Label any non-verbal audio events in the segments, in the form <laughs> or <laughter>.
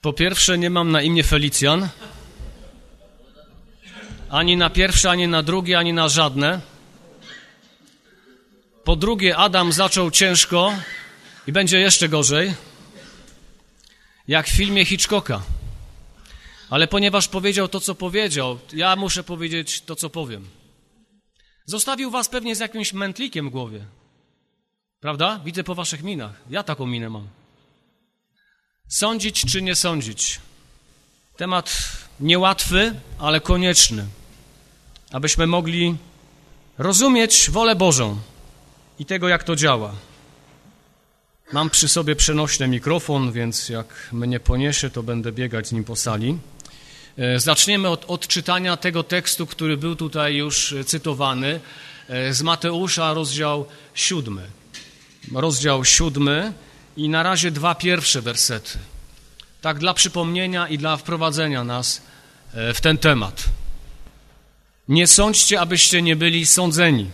Po pierwsze, nie mam na imię Felicjan. Ani na pierwsze, ani na drugie, ani na żadne. Po drugie, Adam zaczął ciężko i będzie jeszcze gorzej, jak w filmie Hitchcocka. Ale ponieważ powiedział to, co powiedział, ja muszę powiedzieć to, co powiem. Zostawił was pewnie z jakimś mętlikiem w głowie. Prawda? Widzę po waszych minach. Ja taką minę mam. Sądzić czy nie sądzić? Temat niełatwy, ale konieczny, abyśmy mogli rozumieć wolę Bożą i tego, jak to działa. Mam przy sobie przenośny mikrofon, więc jak mnie poniesie, to będę biegać nim po sali. E, zaczniemy od odczytania tego tekstu, który był tutaj już cytowany e, z Mateusza, rozdział siódmy. Rozdział siódmy i na razie dwa pierwsze wersety. Tak dla przypomnienia i dla wprowadzenia nas e, w ten temat. Nie sądźcie, abyście nie byli sądzeni.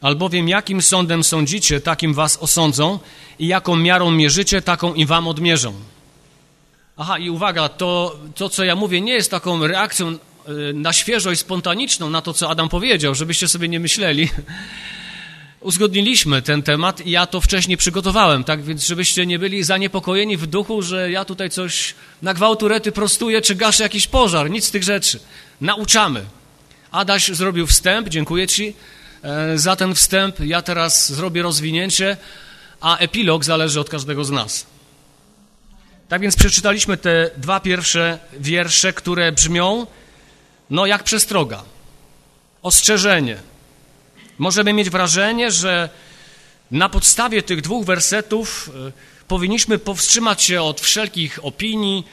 Albowiem jakim sądem sądzicie, takim was osądzą i jaką miarą mierzycie, taką i wam odmierzą. Aha, i uwaga, to, to co ja mówię nie jest taką reakcją e, na świeżo i spontaniczną na to, co Adam powiedział, żebyście sobie nie myśleli. <laughs> Uzgodniliśmy ten temat i ja to wcześniej przygotowałem, tak więc żebyście nie byli zaniepokojeni w duchu, że ja tutaj coś na gwałturety prostuję, czy gaszę jakiś pożar, nic z tych rzeczy. Nauczamy. Adaś zrobił wstęp, dziękuję Ci e, za ten wstęp. Ja teraz zrobię rozwinięcie, a epilog zależy od każdego z nas. Tak więc przeczytaliśmy te dwa pierwsze wiersze, które brzmią, no jak przestroga, ostrzeżenie. Możemy mieć wrażenie, że na podstawie tych dwóch wersetów y, powinniśmy powstrzymać się od wszelkich opinii,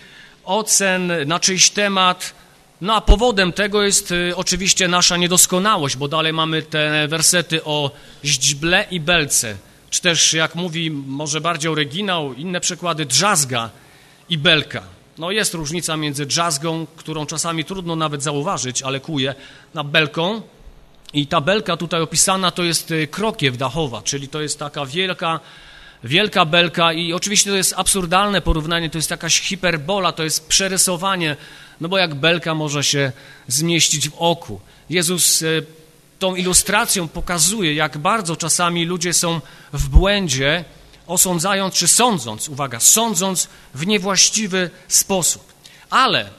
ocen na czyjś temat. No a powodem tego jest y, oczywiście nasza niedoskonałość, bo dalej mamy te wersety o źdźble i belce, czy też, jak mówi może bardziej oryginał, inne przykłady, drzazga i belka. No jest różnica między drzazgą, którą czasami trudno nawet zauważyć, ale kuje, na belką. I ta belka tutaj opisana to jest y, krokiew dachowa, czyli to jest taka wielka, wielka belka i oczywiście to jest absurdalne porównanie, to jest jakaś hiperbola, to jest przerysowanie, no bo jak belka może się zmieścić w oku. Jezus y, tą ilustracją pokazuje, jak bardzo czasami ludzie są w błędzie, osądzając czy sądząc, uwaga, sądząc w niewłaściwy sposób. Ale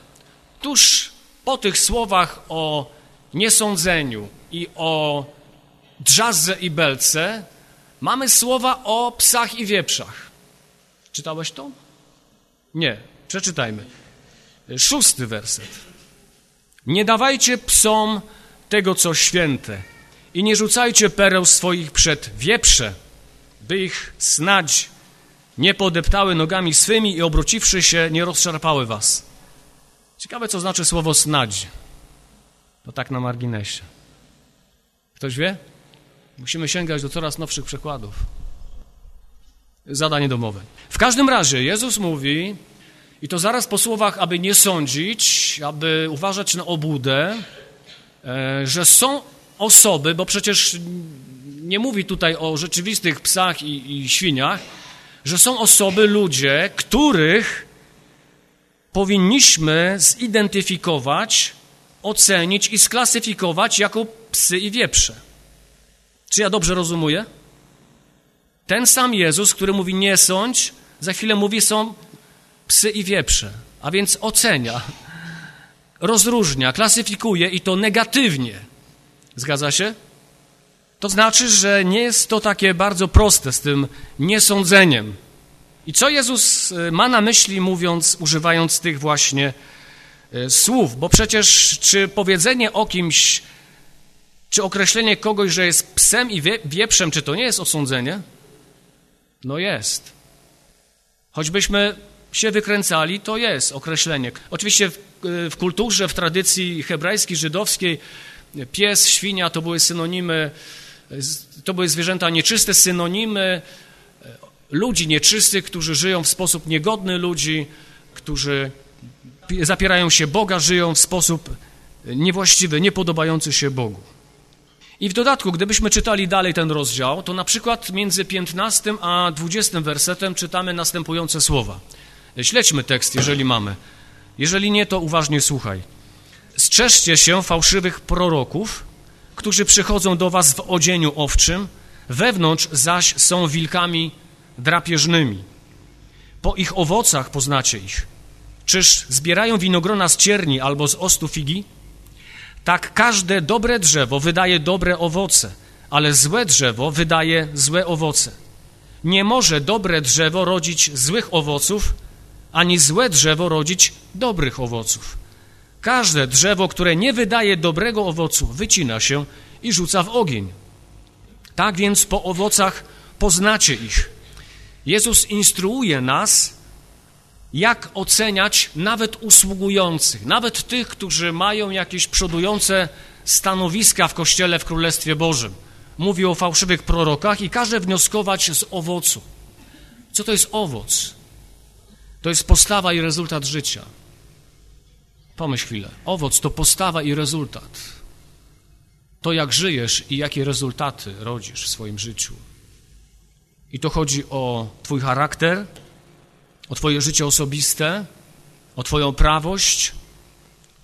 tuż po tych słowach o niesądzeniu i o drzazze i belce mamy słowa o psach i wieprzach. Czytałeś to? Nie. Przeczytajmy. Szósty werset. Nie dawajcie psom tego, co święte i nie rzucajcie pereł swoich przed wieprze, by ich snadź nie podeptały nogami swymi i obróciwszy się, nie rozszarpały was. Ciekawe, co znaczy słowo snadź. To tak na marginesie. Ktoś wie? Musimy sięgać do coraz nowszych przekładów. Zadanie domowe. W każdym razie Jezus mówi, i to zaraz po słowach, aby nie sądzić, aby uważać na obłudę, e, że są osoby, bo przecież nie mówi tutaj o rzeczywistych psach i, i świniach, że są osoby, ludzie, których powinniśmy zidentyfikować, ocenić i sklasyfikować jako psy i wieprze. Czy ja dobrze rozumuję? Ten sam Jezus, który mówi nie sądź, za chwilę mówi są psy i wieprze, a więc ocenia, rozróżnia, klasyfikuje i to negatywnie. Zgadza się? To znaczy, że nie jest to takie bardzo proste z tym niesądzeniem. I co Jezus e, ma na myśli, mówiąc, używając tych właśnie e, słów? Bo przecież, czy powiedzenie o kimś, czy określenie kogoś, że jest psem i wieprzem, czy to nie jest osądzenie? No jest. Choćbyśmy się wykręcali, to jest określenie. Oczywiście w, w kulturze, w tradycji hebrajskiej, żydowskiej pies, świnia to były synonimy to były zwierzęta nieczyste, synonimy e, ludzi nieczystych, którzy żyją w sposób niegodny ludzi, którzy zapierają się Boga, żyją w sposób niewłaściwy, niepodobający się Bogu. I w dodatku, gdybyśmy czytali dalej ten rozdział, to na przykład między 15 a 20 wersetem czytamy następujące słowa. Śledźmy tekst, jeżeli mamy. Jeżeli nie, to uważnie słuchaj. Strzeżcie się fałszywych proroków, którzy przychodzą do was w odzieniu owczym, wewnątrz zaś są wilkami drapieżnymi. Po ich owocach poznacie ich. Czyż zbierają winogrona z cierni albo z ostu figi? Tak każde dobre drzewo wydaje dobre owoce, ale złe drzewo wydaje złe owoce. Nie może dobre drzewo rodzić złych owoców, ani złe drzewo rodzić dobrych owoców. Każde drzewo, które nie wydaje dobrego owocu, wycina się i rzuca w ogień. Tak więc po owocach poznacie ich. Jezus instruuje nas, jak oceniać nawet usługujących, nawet tych, którzy mają jakieś przodujące stanowiska w Kościele w Królestwie Bożym. Mówi o fałszywych prorokach i każe wnioskować z owocu. Co to jest owoc? To jest postawa i rezultat życia. Pomyśl chwilę. Owoc to postawa i rezultat. To, jak żyjesz i jakie rezultaty rodzisz w swoim życiu. I to chodzi o Twój charakter, o Twoje życie osobiste, o Twoją prawość,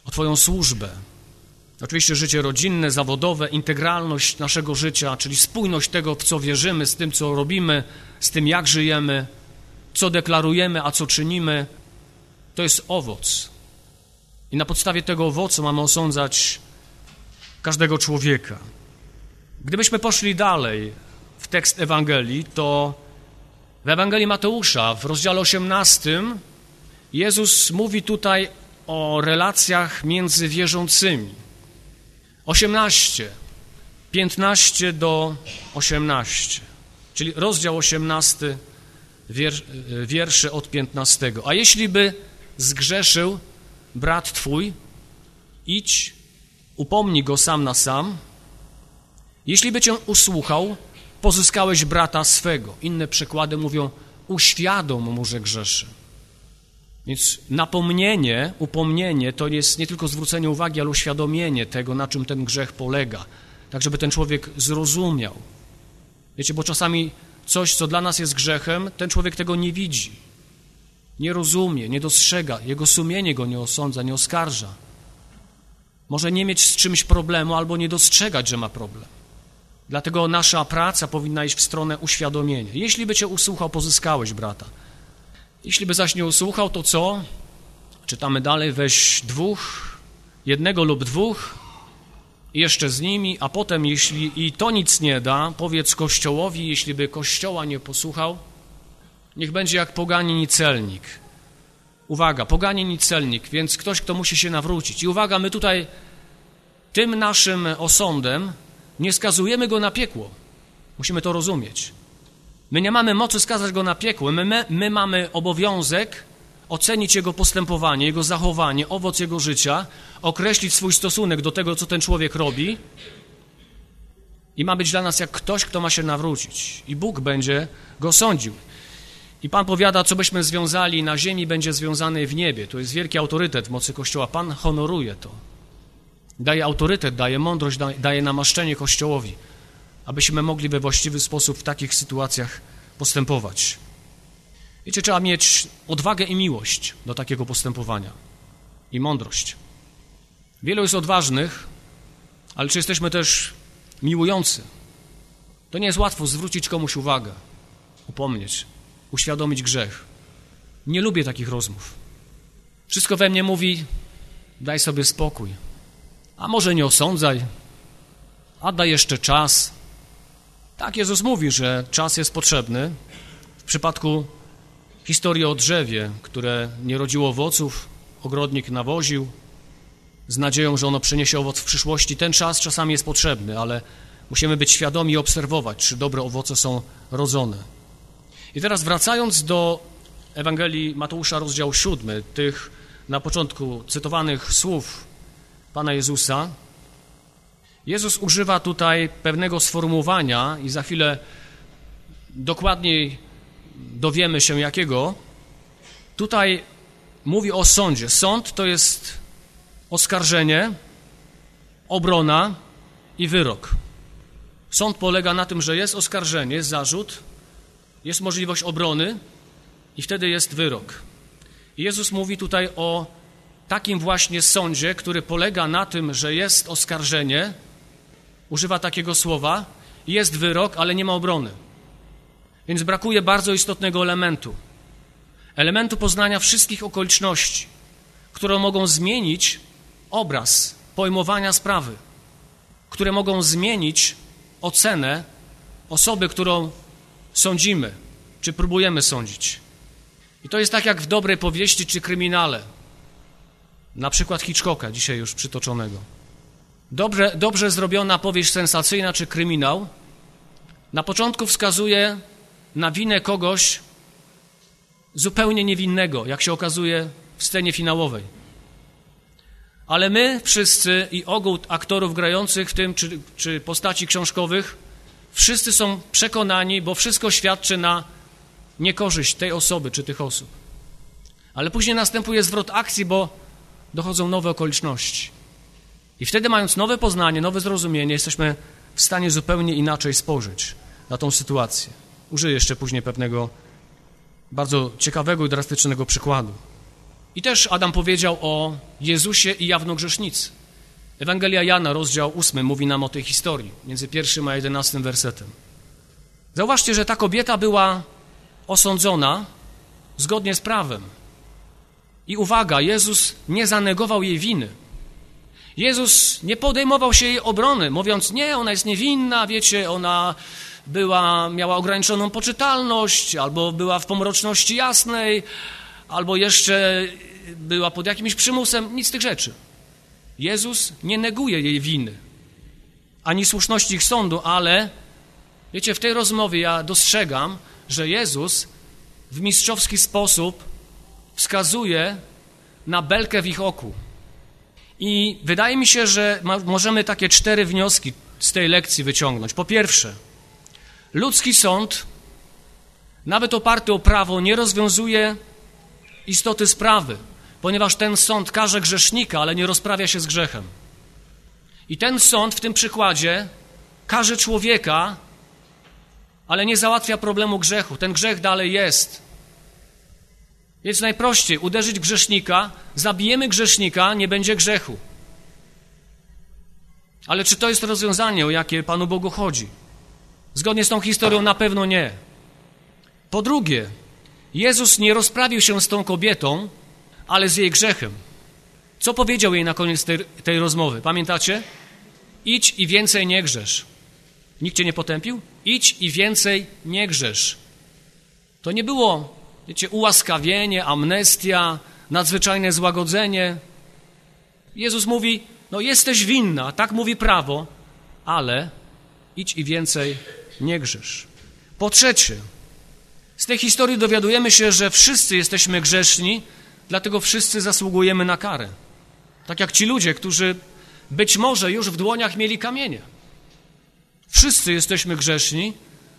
o Twoją służbę. Oczywiście życie rodzinne, zawodowe, integralność naszego życia, czyli spójność tego, w co wierzymy, z tym, co robimy, z tym, jak żyjemy, co deklarujemy, a co czynimy, to jest owoc. I na podstawie tego owocu mamy osądzać każdego człowieka. Gdybyśmy poszli dalej w tekst Ewangelii, to w Ewangelii Mateusza w rozdziale 18 Jezus mówi tutaj o relacjach między wierzącymi. 18, 15 do 18, czyli rozdział 18, wiersze od 15. A jeśli by zgrzeszył brat twój, idź, upomnij go sam na sam. Jeśli by cię usłuchał, pozyskałeś brata swego. Inne przekłady mówią, uświadom mu, że grzeszy. Więc napomnienie, upomnienie to jest nie tylko zwrócenie uwagi, ale uświadomienie tego, na czym ten grzech polega, tak żeby ten człowiek zrozumiał. Wiecie, bo czasami coś, co dla nas jest grzechem, ten człowiek tego nie widzi, nie rozumie, nie dostrzega, jego sumienie go nie osądza, nie oskarża. Może nie mieć z czymś problemu albo nie dostrzegać, że ma problem. Dlatego nasza praca powinna iść w stronę uświadomienia. Jeśli by cię usłuchał, pozyskałeś brata. Jeśli by zaś nie usłuchał, to co? Czytamy dalej, weź dwóch, jednego lub dwóch, jeszcze z nimi, a potem, jeśli i to nic nie da, powiedz Kościołowi, jeśli by Kościoła nie posłuchał, niech będzie jak poganin i celnik. Uwaga, poganin i celnik, więc ktoś, kto musi się nawrócić. I uwaga, my tutaj tym naszym osądem nie skazujemy go na piekło. Musimy to rozumieć. My nie mamy mocy skazać go na piekło. My, my, my mamy obowiązek ocenić jego postępowanie, jego zachowanie, owoc jego życia, określić swój stosunek do tego, co ten człowiek robi i ma być dla nas jak ktoś, kto ma się nawrócić. I Bóg będzie go sądził. I Pan powiada, co byśmy związali na ziemi, będzie związane w niebie. To jest wielki autorytet w mocy Kościoła. Pan honoruje to. Daje autorytet, daje mądrość, daje namaszczenie Kościołowi, abyśmy mogli we właściwy sposób w takich sytuacjach postępować. Wiecie, trzeba mieć odwagę i miłość do takiego postępowania i mądrość. Wielu jest odważnych, ale czy jesteśmy też miłujący? To nie jest łatwo zwrócić komuś uwagę, upomnieć, uświadomić grzech. Nie lubię takich rozmów. Wszystko we mnie mówi, daj sobie spokój. A może nie osądzaj, a daj jeszcze czas. Tak Jezus mówi, że czas jest potrzebny. W przypadku historii o drzewie, które nie rodziło owoców, ogrodnik nawoził z nadzieją, że ono przyniesie owoc w przyszłości. Ten czas czasami jest potrzebny, ale musimy być świadomi i obserwować, czy dobre owoce są rodzone. I teraz wracając do Ewangelii Mateusza, rozdział 7, tych na początku cytowanych słów Pana Jezusa, Jezus używa tutaj pewnego sformułowania i za chwilę dokładniej dowiemy się jakiego. Tutaj mówi o sądzie. Sąd to jest oskarżenie, obrona i wyrok. Sąd polega na tym, że jest oskarżenie, jest zarzut, jest możliwość obrony i wtedy jest wyrok. Jezus mówi tutaj o takim właśnie sądzie, który polega na tym, że jest oskarżenie, używa takiego słowa, jest wyrok, ale nie ma obrony. Więc brakuje bardzo istotnego elementu. Elementu poznania wszystkich okoliczności, które mogą zmienić obraz pojmowania sprawy, które mogą zmienić ocenę osoby, którą sądzimy, czy próbujemy sądzić. I to jest tak jak w dobrej powieści czy kryminale. Na przykład Hitchcocka, dzisiaj już przytoczonego. Dobrze, dobrze zrobiona powieść sensacyjna czy kryminał na początku wskazuje na winę kogoś zupełnie niewinnego, jak się okazuje w scenie finałowej. Ale my wszyscy i ogół aktorów grających w tym, czy, czy postaci książkowych, wszyscy są przekonani, bo wszystko świadczy na niekorzyść tej osoby czy tych osób. Ale później następuje zwrot akcji, bo dochodzą nowe okoliczności. I wtedy, mając nowe poznanie, nowe zrozumienie, jesteśmy w stanie zupełnie inaczej spojrzeć na tą sytuację. Użyję jeszcze później pewnego bardzo ciekawego i drastycznego przykładu. I też Adam powiedział o Jezusie i jawnogrzesznicy. Ewangelia Jana, rozdział 8, mówi nam o tej historii, między pierwszym a jedenastym wersetem. Zauważcie, że ta kobieta była osądzona zgodnie z prawem. I uwaga, Jezus nie zanegował jej winy. Jezus nie podejmował się jej obrony, mówiąc, nie, ona jest niewinna, wiecie, ona była, miała ograniczoną poczytalność, albo była w pomroczności jasnej, albo jeszcze była pod jakimś przymusem, nic z tych rzeczy. Jezus nie neguje jej winy, ani słuszności ich sądu, ale wiecie, w tej rozmowie ja dostrzegam, że Jezus w mistrzowski sposób wskazuje na belkę w ich oku. I wydaje mi się, że możemy takie cztery wnioski z tej lekcji wyciągnąć. Po pierwsze, ludzki sąd, nawet oparty o prawo, nie rozwiązuje istoty sprawy, ponieważ ten sąd karze grzesznika, ale nie rozprawia się z grzechem. I ten sąd w tym przykładzie karze człowieka, ale nie załatwia problemu grzechu. Ten grzech dalej jest. Więc najprościej uderzyć grzesznika, zabijemy grzesznika, nie będzie grzechu. Ale czy to jest rozwiązanie, o jakie Panu Bogu chodzi? Zgodnie z tą historią na pewno nie. Po drugie, Jezus nie rozprawił się z tą kobietą, ale z jej grzechem. Co powiedział jej na koniec tej, tej rozmowy? Pamiętacie? Idź i więcej nie grzesz. Nikt cię nie potępił? Idź i więcej nie grzesz. To nie było, wiecie, ułaskawienie, amnestia, nadzwyczajne złagodzenie. Jezus mówi, no jesteś winna, tak mówi prawo, ale idź i więcej nie grzesz. Po trzecie, z tej historii dowiadujemy się, że wszyscy jesteśmy grzeszni, dlatego wszyscy zasługujemy na karę. Tak jak ci ludzie, którzy być może już w dłoniach mieli kamienie. Wszyscy jesteśmy grzeszni,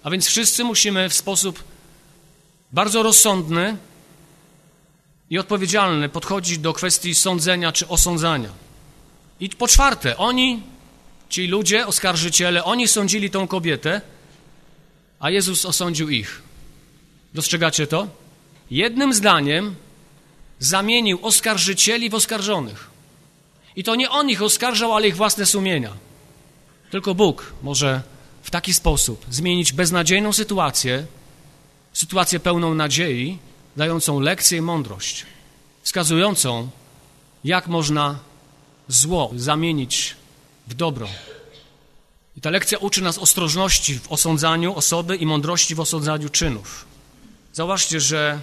a więc wszyscy musimy w sposób bardzo rozsądny i odpowiedzialny podchodzić do kwestii sądzenia czy osądzania. I po czwarte, oni, ci ludzie, oskarżyciele, oni sądzili tą kobietę, a Jezus osądził ich. Dostrzegacie to? Jednym zdaniem zamienił oskarżycieli w oskarżonych. I to nie on ich oskarżał, ale ich własne sumienia. Tylko Bóg może w taki sposób zmienić beznadziejną sytuację, sytuację pełną nadziei, dającą lekcję i mądrość, wskazującą, jak można zło zamienić w dobro. I ta lekcja uczy nas ostrożności w osądzaniu osoby i mądrości w osądzaniu czynów. Zauważcie, że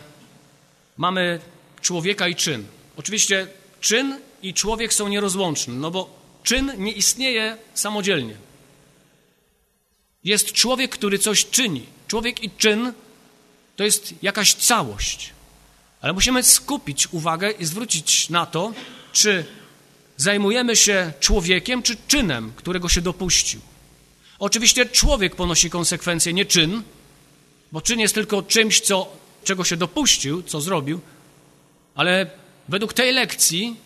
mamy człowieka i czyn. Oczywiście czyn i człowiek są nierozłączne, no bo czyn nie istnieje samodzielnie. Jest człowiek, który coś czyni. Człowiek i czyn to jest jakaś całość. Ale musimy skupić uwagę i zwrócić na to, czy zajmujemy się człowiekiem, czy czynem, którego się dopuścił. Oczywiście człowiek ponosi konsekwencje, nie czyn, bo czyn jest tylko czymś, co, czego się dopuścił, co zrobił, ale według tej lekcji,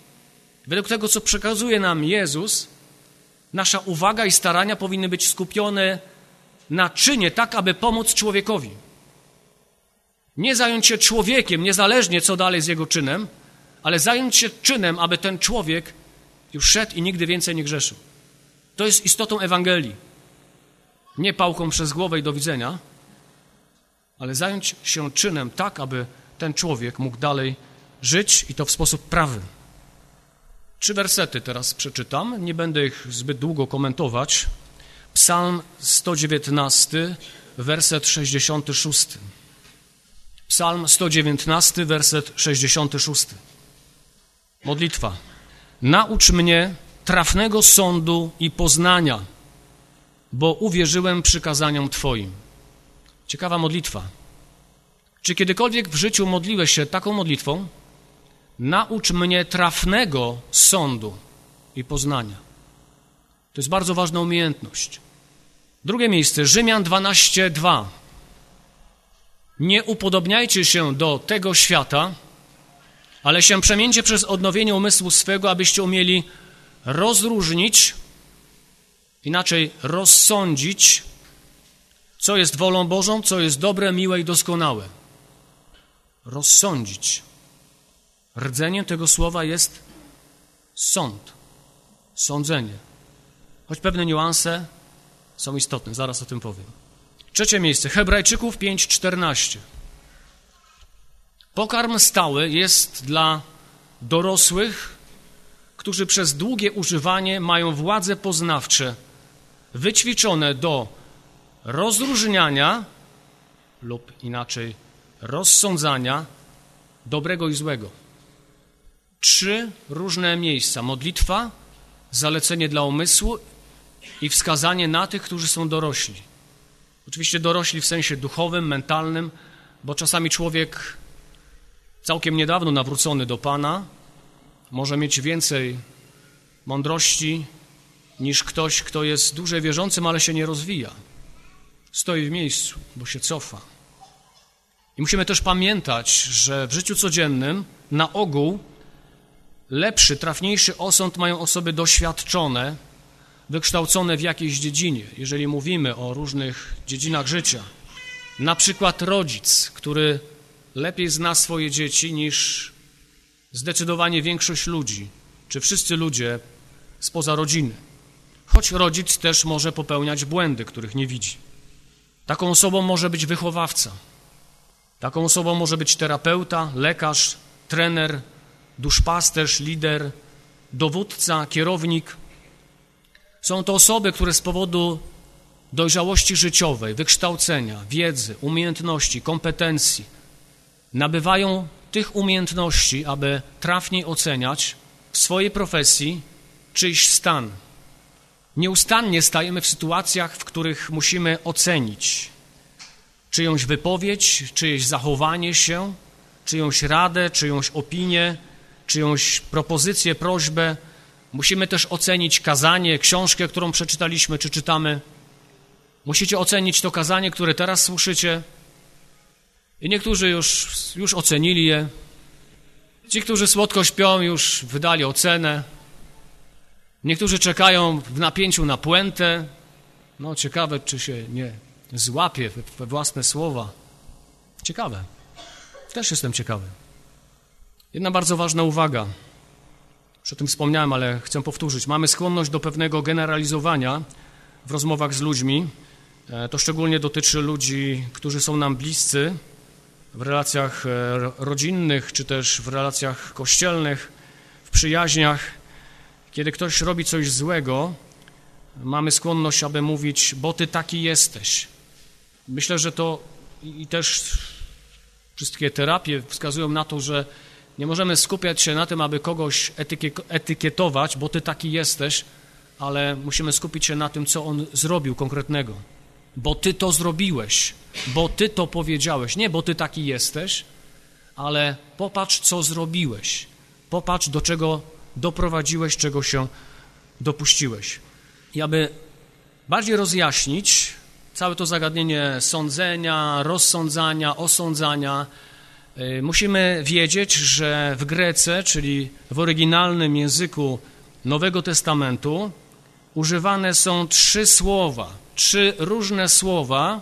według tego, co przekazuje nam Jezus, nasza uwaga i starania powinny być skupione na czynie, tak aby pomóc człowiekowi. Nie zająć się człowiekiem, niezależnie co dalej z jego czynem, ale zająć się czynem, aby ten człowiek już szedł i nigdy więcej nie grzeszył. To jest istotą Ewangelii. Nie pałką przez głowę i do widzenia, ale zająć się czynem tak, aby ten człowiek mógł dalej żyć i to w sposób prawy. Trzy wersety teraz przeczytam, nie będę ich zbyt długo komentować. Psalm 119, werset 66. Psalm 119, werset 66. Modlitwa. Naucz mnie trafnego sądu i poznania, bo uwierzyłem przykazaniom Twoim. Ciekawa modlitwa. Czy kiedykolwiek w życiu modliłeś się taką modlitwą? Naucz mnie trafnego sądu i poznania. To jest bardzo ważna umiejętność. Drugie miejsce, Rzymian 12:2. Nie upodobniajcie się do tego świata, ale się przemieńcie przez odnowienie umysłu swego, abyście umieli rozróżnić, inaczej rozsądzić, co jest wolą Bożą, co jest dobre, miłe i doskonałe. Rozsądzić. Rdzeniem tego słowa jest sąd, sądzenie. Choć pewne niuanse są istotne, zaraz o tym powiem. Trzecie miejsce, Hebrajczyków 5:14. Pokarm stały jest dla dorosłych, którzy przez długie używanie mają władze poznawcze wyćwiczone do rozróżniania lub inaczej rozsądzania dobrego i złego. Trzy różne miejsca: modlitwa, zalecenie dla umysłu i wskazanie na tych, którzy są dorośli. Oczywiście dorośli w sensie duchowym, mentalnym, bo czasami człowiek całkiem niedawno nawrócony do Pana może mieć więcej mądrości niż ktoś, kto jest dłużej wierzącym, ale się nie rozwija. Stoi w miejscu, bo się cofa. I musimy też pamiętać, że w życiu codziennym na ogół lepszy, trafniejszy osąd mają osoby doświadczone, wykształcone w jakiejś dziedzinie, jeżeli mówimy o różnych dziedzinach życia. Na przykład rodzic, który lepiej zna swoje dzieci niż zdecydowanie większość ludzi, czy wszyscy ludzie spoza rodziny. Choć rodzic też może popełniać błędy, których nie widzi. Taką osobą może być wychowawca. Taką osobą może być terapeuta, lekarz, trener, duszpasterz, lider, dowódca, kierownik. Są to osoby, które z powodu dojrzałości życiowej, wykształcenia, wiedzy, umiejętności, kompetencji nabywają tych umiejętności, aby trafniej oceniać w swojej profesji czyjś stan. Nieustannie stajemy w sytuacjach, w których musimy ocenić czyjąś wypowiedź, czyjeś zachowanie się, czyjąś radę, czyjąś opinię, czyjąś propozycję, prośbę. Musimy też ocenić kazanie, książkę, którą przeczytaliśmy czy czytamy. Musicie ocenić to kazanie, które teraz słyszycie. I niektórzy już, już ocenili je. Ci, którzy słodko śpią, już wydali ocenę. Niektórzy czekają w napięciu na puentę. No, ciekawe, czy się nie złapie we własne słowa. Ciekawe. Też jestem ciekawy. Jedna bardzo ważna uwaga. Już o tym wspomniałem, ale chcę powtórzyć. Mamy skłonność do pewnego generalizowania w rozmowach z ludźmi. E, to szczególnie dotyczy ludzi, którzy są nam bliscy w relacjach e, rodzinnych, czy też w relacjach kościelnych, w przyjaźniach. Kiedy ktoś robi coś złego, mamy skłonność, aby mówić, bo ty taki jesteś. Myślę, że to i też wszystkie terapie wskazują na to, że nie możemy skupiać się na tym, aby kogoś etykietować, bo ty taki jesteś, ale musimy skupić się na tym, co on zrobił konkretnego. Bo ty to zrobiłeś, bo ty to powiedziałeś. Nie, bo ty taki jesteś, ale popatrz, co zrobiłeś. Popatrz, do czego doprowadziłeś, czego się dopuściłeś. I aby bardziej rozjaśnić całe to zagadnienie sądzenia, rozsądzania, osądzania, musimy wiedzieć, że w Grece, czyli w oryginalnym języku Nowego Testamentu, używane są trzy słowa, trzy różne słowa,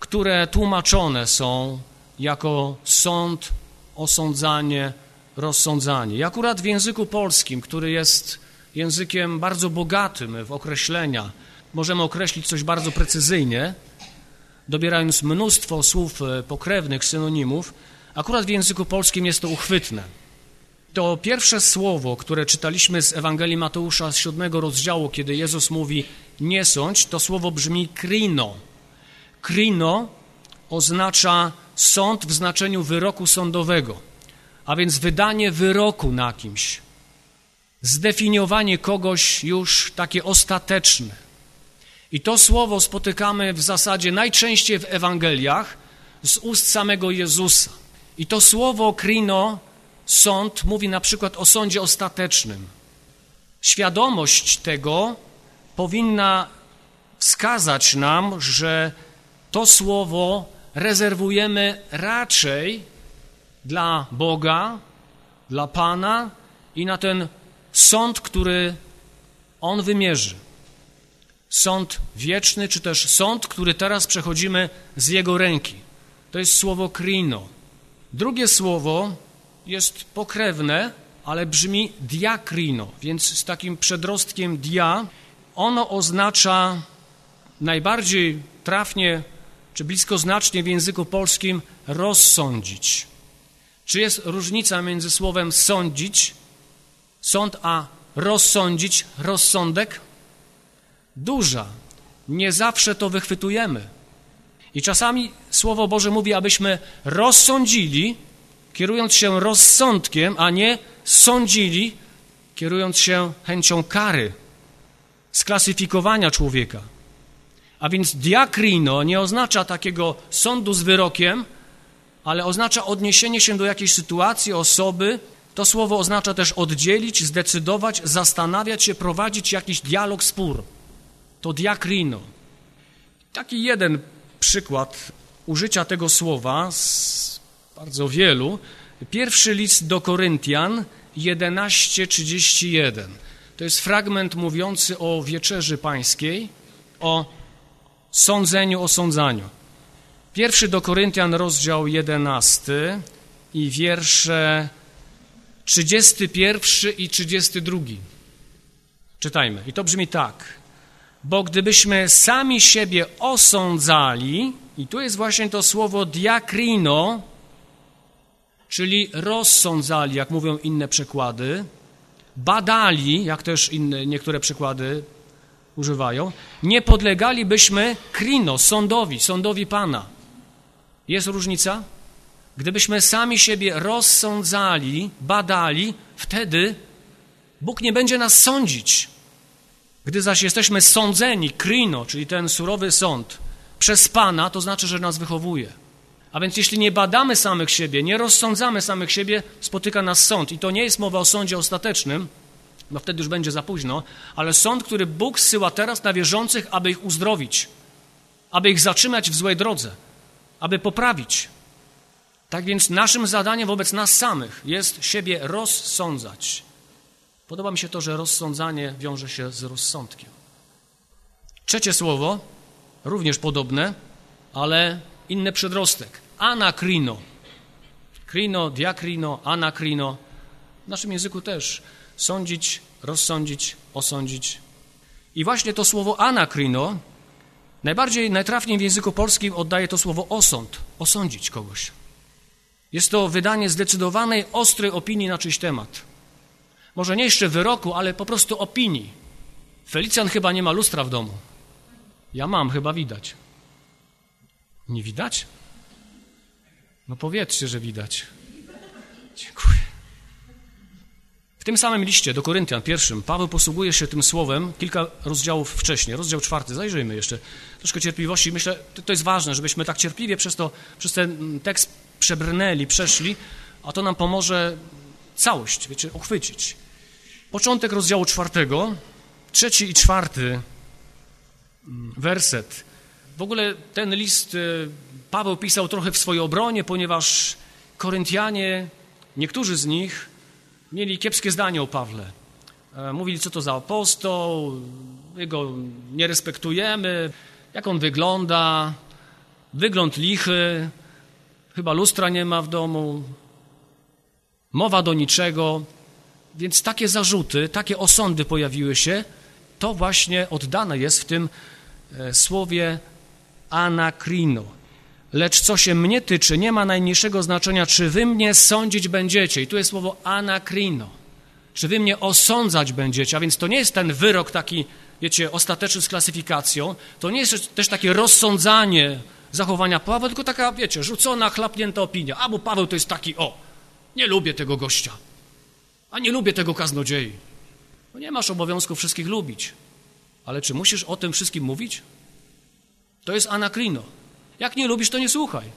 które tłumaczone są jako sąd, osądzanie, rozsądzanie. I akurat w języku polskim, który jest językiem bardzo bogatym w określenia, możemy określić coś bardzo precyzyjnie, dobierając mnóstwo słów e, pokrewnych, synonimów, akurat w języku polskim jest to uchwytne. To pierwsze słowo, które czytaliśmy z Ewangelii Mateusza z siódmego rozdziału, kiedy Jezus mówi nie sądź, to słowo brzmi krino. Krino oznacza sąd w znaczeniu wyroku sądowego, a więc wydanie wyroku na kimś, zdefiniowanie kogoś już takie ostateczne. I to słowo spotykamy w zasadzie najczęściej w Ewangeliach z ust samego Jezusa. I to słowo krino, sąd, mówi na przykład o sądzie ostatecznym. Świadomość tego powinna wskazać nam, że to słowo rezerwujemy raczej dla Boga, dla Pana i na ten sąd, który On wymierzy. Sąd wieczny, czy też sąd, który teraz przechodzimy z Jego ręki. To jest słowo krino. Drugie słowo jest pokrewne, ale brzmi diakrino, więc z takim przedrostkiem dia. Ono oznacza najbardziej trafnie czy bliskoznacznie w języku polskim rozsądzić. Czy jest różnica między słowem sądzić, sąd, a rozsądzić, rozsądek? Duża. Nie zawsze to wychwytujemy. I czasami Słowo Boże mówi, abyśmy rozsądzili, kierując się rozsądkiem, a nie sądzili, kierując się chęcią kary, sklasyfikowania człowieka. A więc diakrino nie oznacza takiego sądu z wyrokiem, ale oznacza odniesienie się do jakiejś sytuacji, osoby. To słowo oznacza też oddzielić, zdecydować, zastanawiać się, prowadzić jakiś dialog, spór. To diakrino. Taki jeden przykład użycia tego słowa z bardzo wielu. Pierwszy list do Koryntian 11:31. To jest fragment mówiący o wieczerzy pańskiej, o sądzeniu, osądzaniu. Pierwszy do Koryntian, rozdział 11 i wiersze 31 i 32. Czytajmy. I to brzmi tak. Bo gdybyśmy sami siebie osądzali, i tu jest właśnie to słowo diakrino, czyli rozsądzali, jak mówią inne przekłady, badali, jak też inne, niektóre przekłady używają, nie podlegalibyśmy krino, sądowi, sądowi Pana. Jest różnica? Gdybyśmy sami siebie rozsądzali, badali, wtedy Bóg nie będzie nas sądzić. Gdy zaś jesteśmy sądzeni, krino, czyli ten surowy sąd, przez Pana, to znaczy, że nas wychowuje. A więc jeśli nie badamy samych siebie, nie rozsądzamy samych siebie, spotyka nas sąd. I to nie jest mowa o sądzie ostatecznym, no wtedy już będzie za późno, ale sąd, który Bóg zsyła teraz na wierzących, aby ich uzdrowić, aby ich zatrzymać w złej drodze, aby poprawić. Tak więc naszym zadaniem wobec nas samych jest siebie rozsądzać. Podoba mi się to, że rozsądzanie wiąże się z rozsądkiem. Trzecie słowo, również podobne, ale inny przedrostek. Anakrino. Krino, diakrino, anakrino. W naszym języku też sądzić, rozsądzić, osądzić. I właśnie to słowo anakrino najbardziej, najtrafniej w języku polskim oddaje to słowo osąd, osądzić kogoś. Jest to wydanie zdecydowanej, ostrej opinii na czyjś temat. Może nie jeszcze wyroku, ale po prostu opinii. Felicjan chyba nie ma lustra w domu. Ja mam, chyba widać. Nie widać? No powiedzcie, że widać. Dziękuję. W tym samym liście do Koryntian, pierwszym, Paweł posługuje się tym słowem kilka rozdziałów wcześniej. Rozdział czwarty, zajrzyjmy jeszcze. Troszkę cierpliwości. Myślę, to jest ważne, żebyśmy tak cierpliwie przez, to, przez ten tekst przebrnęli, przeszli, a to nam pomoże całość, wiecie, uchwycić. Początek rozdziału czwartego, trzeci i czwarty werset. W ogóle ten list y, Paweł pisał trochę w swojej obronie, ponieważ Koryntianie, niektórzy z nich mieli kiepskie zdanie o Pawle. E, mówili, co to za apostoł, my go nie respektujemy, jak on wygląda, wygląd lichy, chyba lustra nie ma w domu, mowa do niczego. Więc takie zarzuty, takie osądy pojawiły się. To właśnie oddane jest w tym e, słowie anakrino. Lecz co się mnie tyczy, nie ma najmniejszego znaczenia, czy wy mnie sądzić będziecie. I tu jest słowo anakrino. Czy wy mnie osądzać będziecie, a więc to nie jest ten wyrok taki, wiecie, ostateczny z klasyfikacją, to nie jest też takie rozsądzanie zachowania Pawła, tylko taka, wiecie, rzucona, chlapnięta opinia. A bo Paweł to jest taki, o, nie lubię tego gościa, a nie lubię tego kaznodziei. No nie masz obowiązku wszystkich lubić, ale czy musisz o tym wszystkim mówić? To jest anakrino. Jak nie lubisz, to nie słuchaj.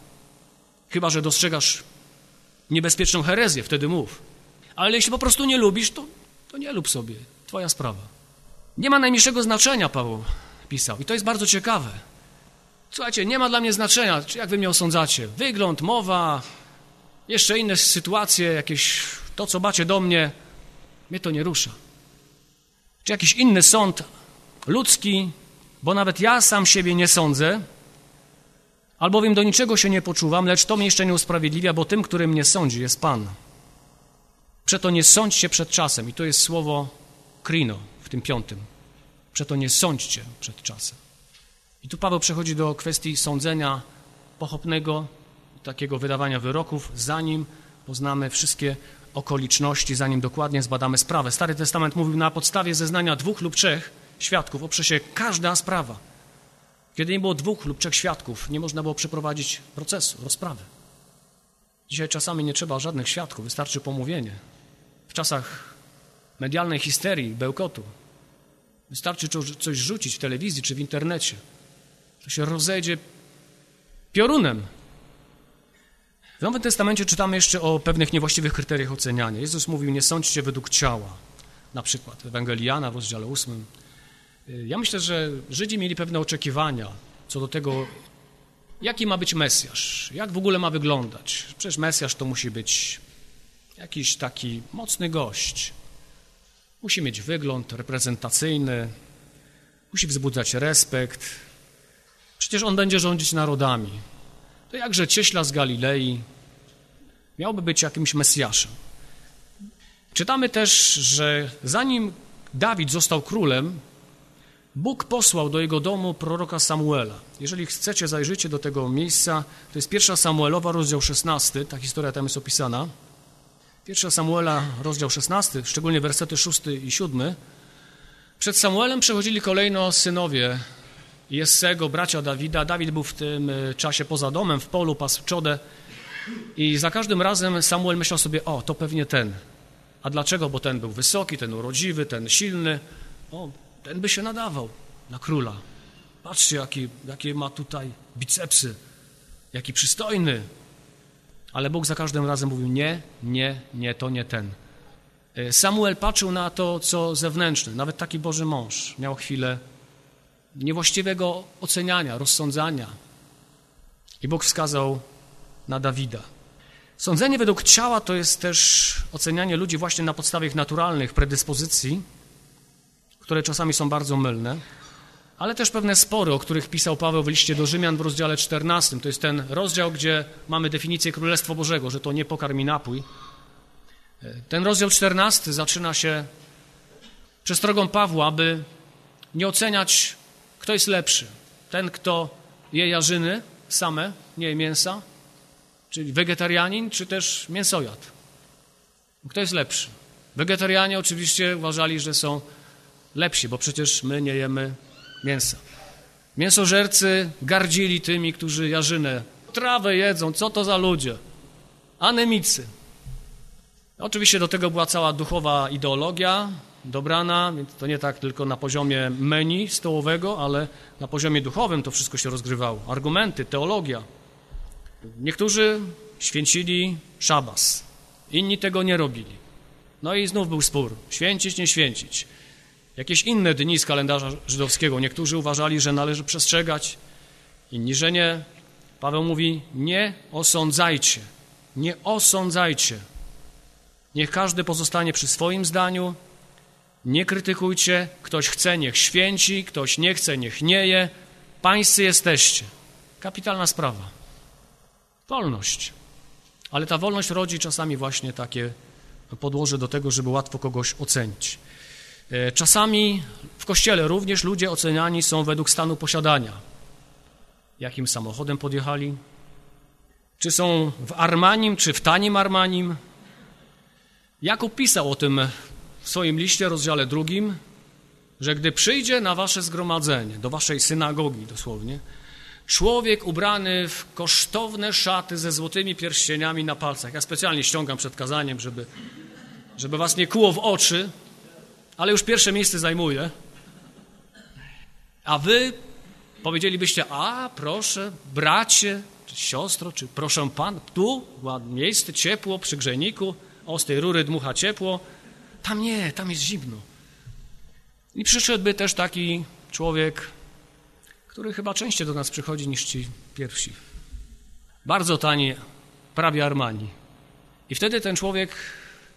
Chyba, że dostrzegasz niebezpieczną herezję, wtedy mów. Ale jeśli po prostu nie lubisz, to, to nie lub sobie. Twoja sprawa. Nie ma najmniejszego znaczenia, Paweł pisał. I to jest bardzo ciekawe. Słuchajcie, nie ma dla mnie znaczenia, czy jak wy mnie osądzacie. Wygląd, mowa, jeszcze inne sytuacje, jakieś to, co macie do mnie, mnie to nie rusza. Czy jakiś inny sąd ludzki, bo nawet ja sam siebie nie sądzę, albowiem do niczego się nie poczuwam, lecz to mnie jeszcze nie usprawiedliwia, bo tym, który mnie sądzi, jest Pan. Przeto nie sądźcie przed czasem. I to jest słowo krino w tym piątym. Przeto nie sądźcie przed czasem. I tu Paweł przechodzi do kwestii sądzenia pochopnego, takiego wydawania wyroków, zanim poznamy wszystkie okoliczności, zanim dokładnie zbadamy sprawę. Stary Testament mówił na podstawie zeznania dwóch lub trzech świadków oprze się każda sprawa. Kiedy nie było dwóch lub trzech świadków, nie można było przeprowadzić procesu, rozprawy. Dzisiaj czasami nie trzeba żadnych świadków, wystarczy pomówienie. W czasach medialnej histerii, bełkotu, wystarczy coś rzucić w telewizji czy w internecie. To się rozejdzie piorunem. W Nowym Testamencie czytamy jeszcze o pewnych niewłaściwych kryteriach oceniania. Jezus mówił, nie sądźcie według ciała. Na przykład Jana w rozdziale 8. Ja myślę, że Żydzi mieli pewne oczekiwania co do tego, jaki ma być Mesjasz, jak w ogóle ma wyglądać. Przecież Mesjasz to musi być jakiś taki mocny gość. Musi mieć wygląd reprezentacyjny, musi wzbudzać respekt. Przecież on będzie rządzić narodami. To jakże cieśla z Galilei miałby być jakimś Mesjaszem. Czytamy też, że zanim Dawid został królem, Bóg posłał do jego domu proroka Samuela. Jeżeli chcecie, zajrzycie do tego miejsca, to jest pierwsza Samuelowa, rozdział 16, ta historia tam jest opisana. Pierwsza Samuela, rozdział 16, szczególnie wersety 6 i 7. Przed Samuelem przechodzili kolejno synowie Jessego, bracia Dawida. Dawid był w tym e, czasie poza domem, w polu, pasł czodę. I za każdym razem Samuel myślał sobie, o, to pewnie ten. A dlaczego? Bo ten był wysoki, ten urodziwy, ten silny. O, ten by się nadawał na króla. Patrzcie, jakie, jakie ma tutaj bicepsy, jaki przystojny. Ale Bóg za każdym razem mówił, nie, nie, nie, to nie ten. E, Samuel patrzył na to, co zewnętrzne. Nawet taki Boży mąż miał chwilę niewłaściwego oceniania, rozsądzania. I Bóg wskazał na Dawida. Sądzenie według ciała to jest też ocenianie ludzi właśnie na podstawie ich naturalnych predyspozycji, które czasami są bardzo mylne, ale też pewne spory, o których pisał Paweł w liście do Rzymian w rozdziale 14. To jest ten rozdział, gdzie mamy definicję Królestwa Bożego, że to nie pokarm i napój. Ten rozdział 14 zaczyna się przestrogą Pawła, aby nie oceniać, kto jest lepszy. Ten, kto je jarzyny same, nie je mięsa, czyli wegetarianin, czy też mięsojad. Kto jest lepszy? Wegetarianie oczywiście uważali, że są lepsi, bo przecież my nie jemy mięsa. Mięsożercy gardzili tymi, którzy jarzynę, trawę jedzą, co to za ludzie? Anemicy. Oczywiście do tego była cała duchowa ideologia dobrana, więc to nie tak tylko na poziomie menu stołowego, ale na poziomie duchowym to wszystko się rozgrywało. Argumenty, teologia. Niektórzy święcili szabas, inni tego nie robili. No i znów był spór, święcić, nie święcić. Jakieś inne dni z kalendarza żydowskiego. Niektórzy uważali, że należy przestrzegać, inni, że nie. Paweł mówi, nie osądzajcie, nie osądzajcie. Niech każdy pozostanie przy swoim zdaniu, nie krytykujcie, ktoś chce, niech święci, ktoś nie chce, niech nie je. Pańscy jesteście. Kapitalna sprawa. Wolność. Ale ta wolność rodzi czasami właśnie takie podłoże do tego, żeby łatwo kogoś ocenić. E, czasami w kościele również ludzie oceniani są według stanu posiadania. Jakim samochodem podjechali? Czy są w Armanim, czy w tanim Armanim? Jakub pisał o tym w swoim liście, rozdziale drugim, że gdy przyjdzie na wasze zgromadzenie, do waszej synagogi dosłownie, człowiek ubrany w kosztowne szaty ze złotymi pierścieniami na palcach. Ja specjalnie ściągam przed kazaniem, żeby, żeby was nie kuło w oczy, ale już pierwsze miejsce zajmuje. A wy powiedzielibyście, a proszę, bracie, czy siostro, czy proszę pan, tu miejsce ciepło przy grzejniku, o z tej rury dmucha ciepło, tam nie, tam jest zimno. I przyszedłby też taki człowiek, który chyba częściej do nas przychodzi niż ci pierwsi. Bardzo tani, prawie Armani. I wtedy ten człowiek,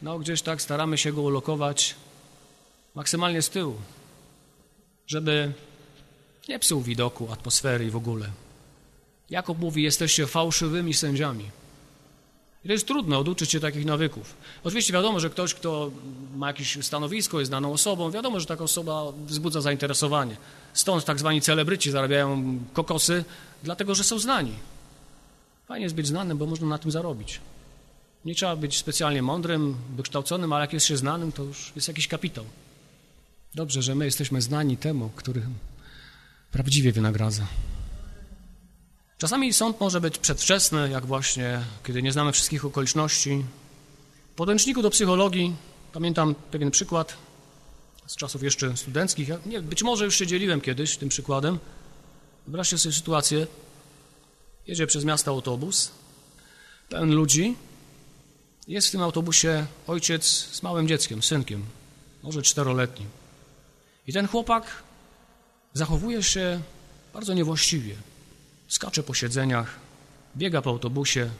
no gdzieś tak staramy się go ulokować maksymalnie z tyłu, żeby nie psuł widoku, atmosfery i w ogóle. Jakub mówi, jesteście fałszywymi sędziami. I to jest trudno oduczyć się takich nawyków. Oczywiście wiadomo, że ktoś, kto ma jakieś stanowisko, jest znaną osobą, wiadomo, że taka osoba wzbudza zainteresowanie. Stąd tak zwani celebryci zarabiają kokosy, dlatego że są znani. Fajnie jest być znanym, bo można na tym zarobić. Nie trzeba być specjalnie mądrym, wykształconym, ale jak jest się znanym, to już jest jakiś kapitał. Dobrze, że my jesteśmy znani temu, który prawdziwie wynagradza. Czasami sąd może być przedwczesny, jak właśnie, kiedy nie znamy wszystkich okoliczności. W podręczniku do psychologii pamiętam pewien przykład z czasów jeszcze studenckich. Ja, nie, być może już się dzieliłem kiedyś tym przykładem. Wyobraźcie sobie sytuację. Jedzie przez miasto autobus, pełen ludzi. Jest w tym autobusie ojciec z małym dzieckiem, synkiem, może czteroletnim. I ten chłopak zachowuje się bardzo niewłaściwie skacze po siedzeniach, biega po autobusie,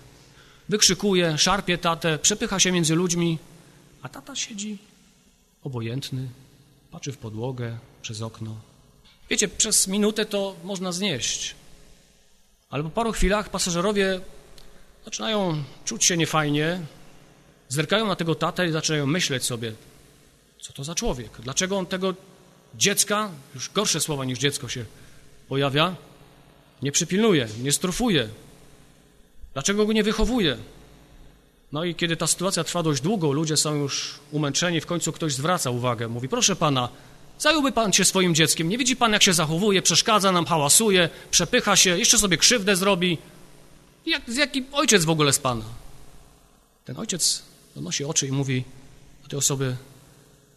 wykrzykuje, szarpie tatę, przepycha się między ludźmi, a tata siedzi obojętny, patrzy w podłogę, przez okno. Wiecie, przez minutę to można znieść, ale po paru chwilach pasażerowie zaczynają czuć się niefajnie, zerkają na tego tatę i zaczynają myśleć sobie, co to za człowiek, dlaczego on tego dziecka, już gorsze słowa niż dziecko się pojawia, nie przypilnuje, nie strofuje. Dlaczego go nie wychowuje? No i kiedy ta sytuacja trwa dość długo, ludzie są już umęczeni, w końcu ktoś zwraca uwagę, mówi, proszę pana, zająłby pan się swoim dzieckiem, nie widzi pan jak się zachowuje, przeszkadza nam, hałasuje, przepycha się, jeszcze sobie krzywdę zrobi. Jak, jaki ojciec w ogóle z pana? Ten ojciec donosi oczy i mówi do tej osoby,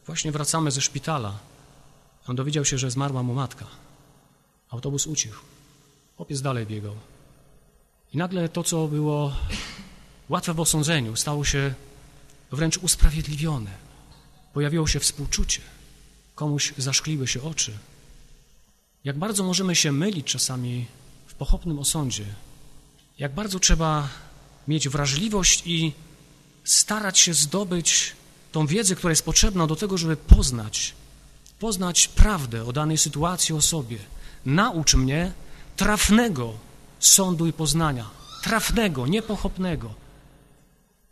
właśnie wracamy ze szpitala. On dowiedział się, że zmarła mu matka. Autobus ucichł. Chłopiec dalej biegał. I nagle to, co było łatwe w osądzeniu, stało się wręcz usprawiedliwione. Pojawiło się współczucie. Komuś zaszkliły się oczy. Jak bardzo możemy się mylić czasami w pochopnym osądzie. Jak bardzo trzeba mieć wrażliwość i starać się zdobyć tą wiedzę, która jest potrzebna do tego, żeby poznać, poznać prawdę o danej sytuacji, o sobie. Naucz mnie, trafnego sądu i poznania. Trafnego, niepochopnego.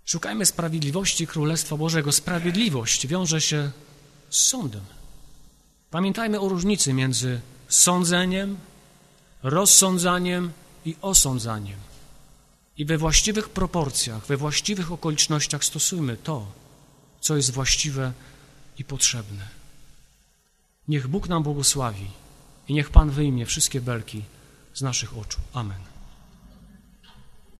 Szukajmy sprawiedliwości Królestwa Bożego. Sprawiedliwość wiąże się z sądem. Pamiętajmy o różnicy między sądzeniem, rozsądzaniem i osądzaniem. I we właściwych proporcjach, we właściwych okolicznościach stosujmy to, co jest właściwe i potrzebne. Niech Bóg nam błogosławi i niech Pan wyjmie wszystkie belki z naszych oczu. Amen.